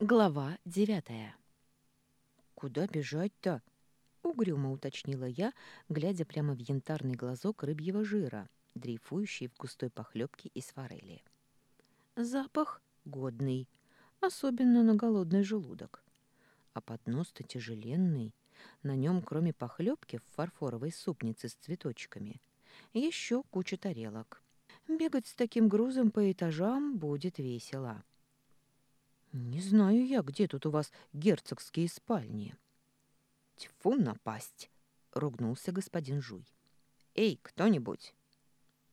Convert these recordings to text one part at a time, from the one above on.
Глава девятая. «Куда бежать-то?» — угрюмо уточнила я, глядя прямо в янтарный глазок рыбьего жира, дрейфующий в густой похлебке из форели. Запах годный, особенно на голодный желудок. А поднос-то тяжеленный. На нем, кроме похлебки в фарфоровой супнице с цветочками, еще куча тарелок. Бегать с таким грузом по этажам будет весело. «Не знаю я, где тут у вас герцогские спальни». «Тьфу напасть!» — ругнулся господин Жуй. «Эй, кто-нибудь!»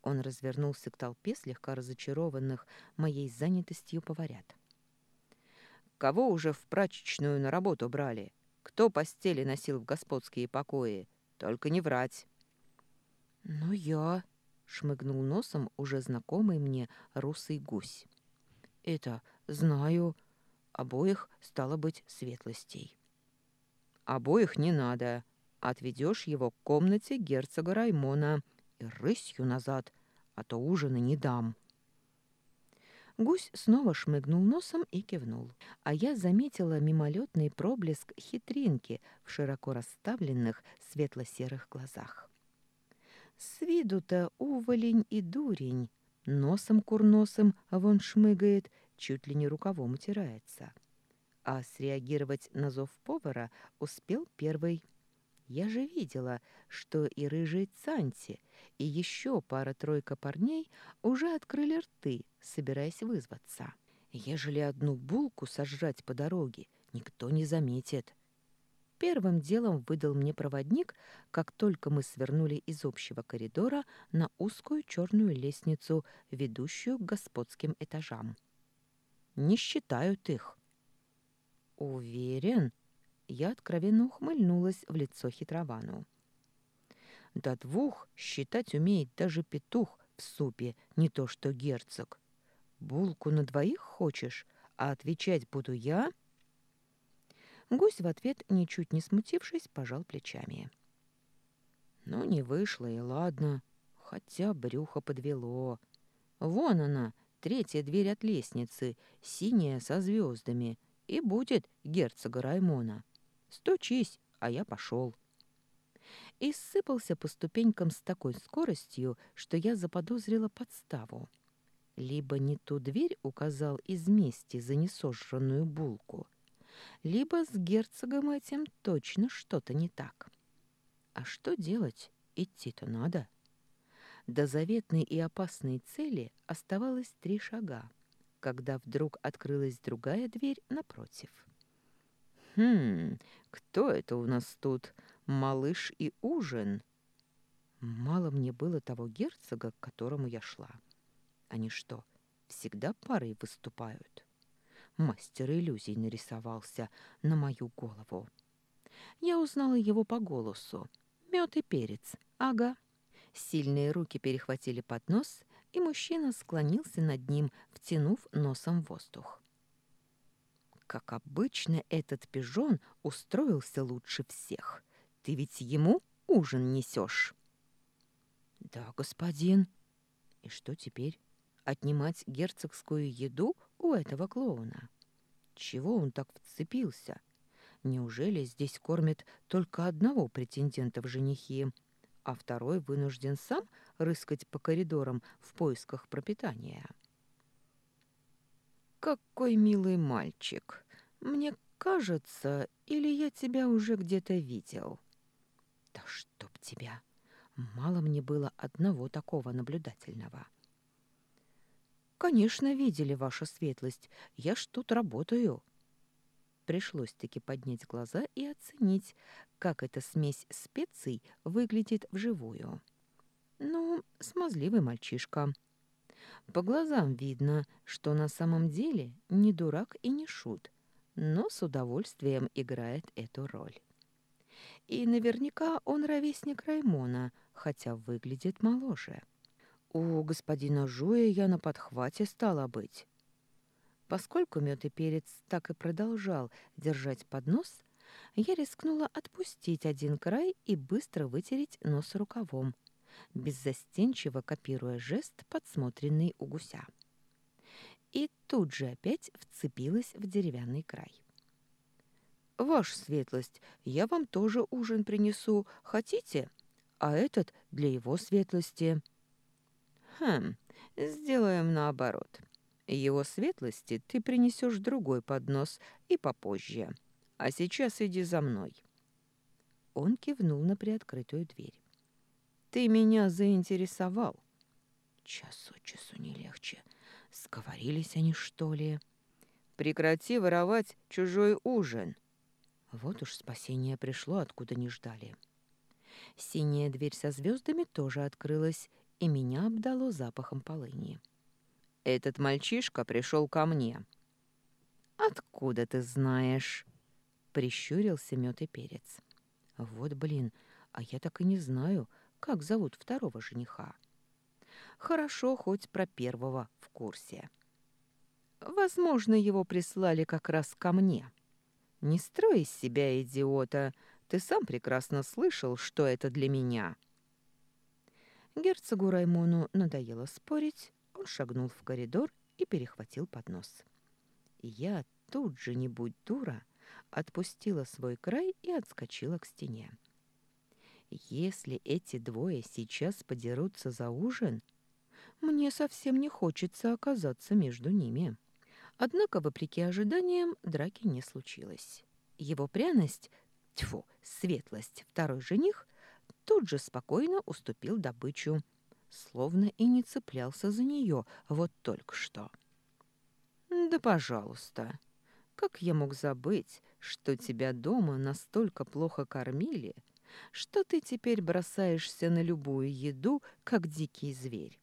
Он развернулся к толпе слегка разочарованных моей занятостью поварят. «Кого уже в прачечную на работу брали? Кто постели носил в господские покои? Только не врать!» «Ну я...» — шмыгнул носом уже знакомый мне русый гусь. «Это, знаю...» обоих стало быть светлостей. Обоих не надо. Отведешь его к комнате герцога Раймона и рысью назад, а то ужина не дам. Гусь снова шмыгнул носом и кивнул, а я заметила мимолетный проблеск хитринки в широко расставленных светло-серых глазах. С виду-то уволень и дурень, носом курносым вон шмыгает чуть ли не рукавом утирается. А среагировать на зов повара успел первый. Я же видела, что и рыжий Цанти, и еще пара-тройка парней уже открыли рты, собираясь вызваться. Ежели одну булку сожрать по дороге, никто не заметит. Первым делом выдал мне проводник, как только мы свернули из общего коридора на узкую черную лестницу, ведущую к господским этажам не считают их. Уверен? Я откровенно ухмыльнулась в лицо хитровану. До двух считать умеет даже петух в супе, не то что герцог. Булку на двоих хочешь, а отвечать буду я? Гусь в ответ, ничуть не смутившись, пожал плечами. Ну, не вышло, и ладно, хотя брюхо подвело. Вон она, третья дверь от лестницы, синяя со звездами, и будет герцога Раймона. Стучись, а я пошел. И сыпался по ступенькам с такой скоростью, что я заподозрила подставу. Либо не ту дверь указал из мести за несожранную булку, либо с герцогом этим точно что-то не так. А что делать? Идти-то надо. — до заветной и опасной цели оставалось три шага, когда вдруг открылась другая дверь напротив. «Хм, кто это у нас тут? Малыш и ужин?» Мало мне было того герцога, к которому я шла. Они что, всегда парой выступают? Мастер иллюзий нарисовался на мою голову. Я узнала его по голосу. Мед и перец. Ага. Сильные руки перехватили поднос, и мужчина склонился над ним, втянув носом воздух. Как обычно, этот пижон устроился лучше всех. Ты ведь ему ужин несешь. Да, господин. И что теперь? Отнимать герцогскую еду у этого клоуна? Чего он так вцепился? Неужели здесь кормят только одного претендента в женихи, а второй вынужден сам рыскать по коридорам в поисках пропитания. «Какой милый мальчик! Мне кажется, или я тебя уже где-то видел?» «Да чтоб тебя! Мало мне было одного такого наблюдательного». «Конечно, видели, ваша светлость. Я ж тут работаю». Пришлось-таки поднять глаза и оценить, как эта смесь специй выглядит вживую. Ну, смазливый мальчишка. По глазам видно, что на самом деле не дурак и не шут, но с удовольствием играет эту роль. И наверняка он ровесник Раймона, хотя выглядит моложе. У господина Жуя я на подхвате стала быть. Поскольку мед и перец так и продолжал держать поднос, я рискнула отпустить один край и быстро вытереть нос рукавом, беззастенчиво копируя жест, подсмотренный у гуся. и тут же опять вцепилась в деревянный край. «Ваша светлость, я вам тоже ужин принесу. Хотите? А этот для его светлости». «Хм, сделаем наоборот. Его светлости ты принесешь другой поднос и попозже. А сейчас иди за мной». Он кивнул на приоткрытую дверь. «Ты меня заинтересовал». Час от часу не легче. Сговорились они, что ли? «Прекрати воровать чужой ужин!» Вот уж спасение пришло, откуда не ждали. Синяя дверь со звездами тоже открылась, и меня обдало запахом полыни. «Этот мальчишка пришел ко мне». «Откуда ты знаешь?» — прищурился мёд и перец. «Вот блин, а я так и не знаю, как зовут второго жениха». «Хорошо, хоть про первого в курсе». «Возможно, его прислали как раз ко мне». «Не строй из себя идиота. Ты сам прекрасно слышал, что это для меня». Герцогу Раймону надоело спорить, шагнул в коридор и перехватил поднос. Я тут же, не будь дура, отпустила свой край и отскочила к стене. Если эти двое сейчас подерутся за ужин, мне совсем не хочется оказаться между ними. Однако, вопреки ожиданиям, драки не случилось. Его пряность, тьфу, светлость, второй жених, тут же спокойно уступил добычу, словно и не цеплялся за нее вот только что. «Да, пожалуйста. Как я мог забыть, что тебя дома настолько плохо кормили, что ты теперь бросаешься на любую еду, как дикий зверь?»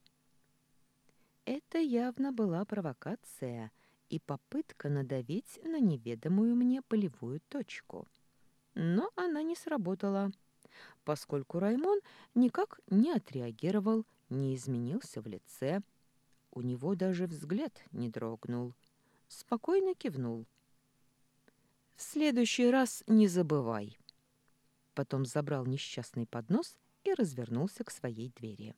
Это явно была провокация — и попытка надавить на неведомую мне полевую точку. Но она не сработала, поскольку Раймон никак не отреагировал, не изменился в лице. У него даже взгляд не дрогнул. Спокойно кивнул. «В следующий раз не забывай». Потом забрал несчастный поднос и развернулся к своей двери.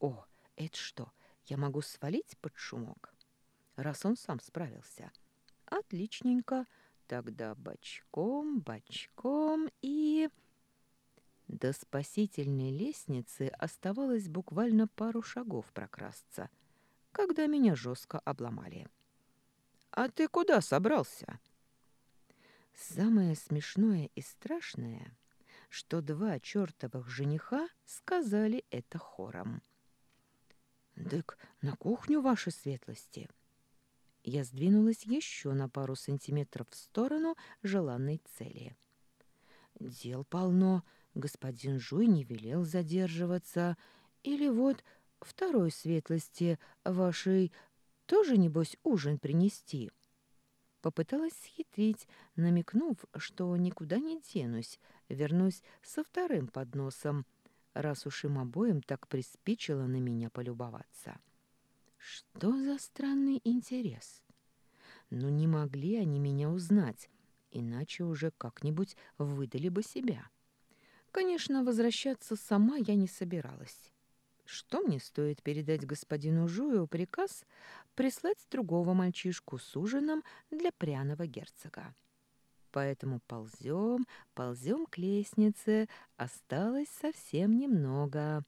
«О, это что, я могу свалить под шумок?» раз он сам справился. Отличненько. Тогда бочком, бочком и... До спасительной лестницы оставалось буквально пару шагов прокрасться, когда меня жестко обломали. «А ты куда собрался?» Самое смешное и страшное, что два чертовых жениха сказали это хором. «Дык, на кухню, ваши светлости!» Я сдвинулась еще на пару сантиметров в сторону желанной цели. Дел полно, господин Жуй не велел задерживаться. Или вот второй светлости вашей тоже, небось, ужин принести. Попыталась схитрить, намекнув, что никуда не денусь, вернусь со вторым подносом, раз уж им обоим так приспичило на меня полюбоваться. — что за странный интерес? Но не могли они меня узнать, иначе уже как-нибудь выдали бы себя. Конечно, возвращаться сама я не собиралась. Что мне стоит передать господину Жую приказ прислать другого мальчишку с ужином для пряного герцога? Поэтому ползем, ползем к лестнице, осталось совсем немного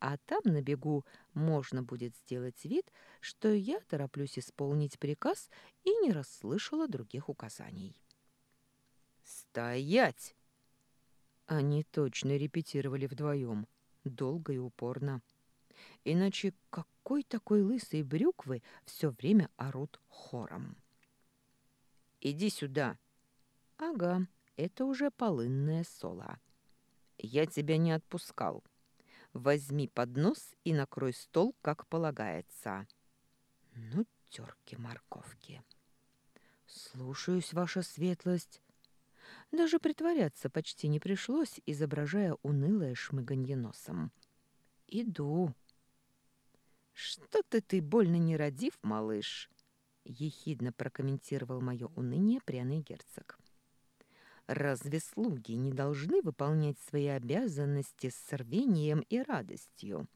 а там на бегу можно будет сделать вид, что я тороплюсь исполнить приказ и не расслышала других указаний. «Стоять!» Они точно репетировали вдвоем, долго и упорно. Иначе какой такой лысой брюквы все время орут хором? «Иди сюда!» «Ага, это уже полынное соло. Я тебя не отпускал». Возьми поднос и накрой стол, как полагается. Ну, терки-морковки. Слушаюсь, ваша светлость. Даже притворяться почти не пришлось, изображая унылое шмыганье носом. Иду. Что-то ты больно нерадив, малыш, ехидно прокомментировал мое уныние пряный герцог. Разве слуги не должны выполнять свои обязанности с рвением и радостью?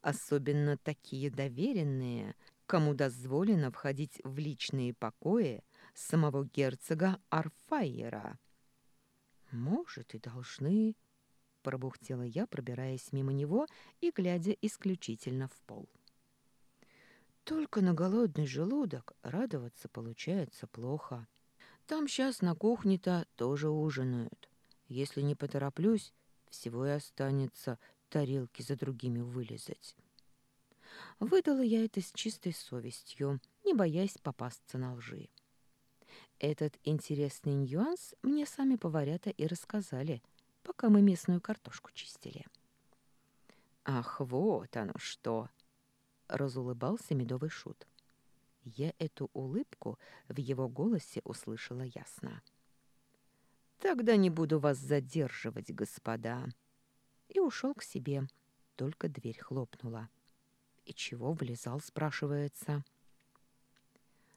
Особенно такие доверенные, кому дозволено входить в личные покои самого герцога Арфайера. Может, и должны, пробухтела я, пробираясь мимо него и глядя исключительно в пол. Только на голодный желудок радоваться получается плохо. Там сейчас на кухне-то тоже ужинают. Если не потороплюсь, всего и останется тарелки за другими вылезать. Выдала я это с чистой совестью, не боясь попасться на лжи. Этот интересный нюанс мне сами поварята и рассказали, пока мы местную картошку чистили. «Ах, вот оно что!» — разулыбался медовый шут. Я эту улыбку в его голосе услышала ясно. «Тогда не буду вас задерживать, господа!» И ушел к себе, только дверь хлопнула. И чего влезал, спрашивается.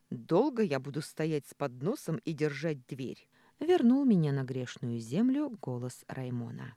«Долго я буду стоять с подносом и держать дверь?» Вернул меня на грешную землю голос Раймона.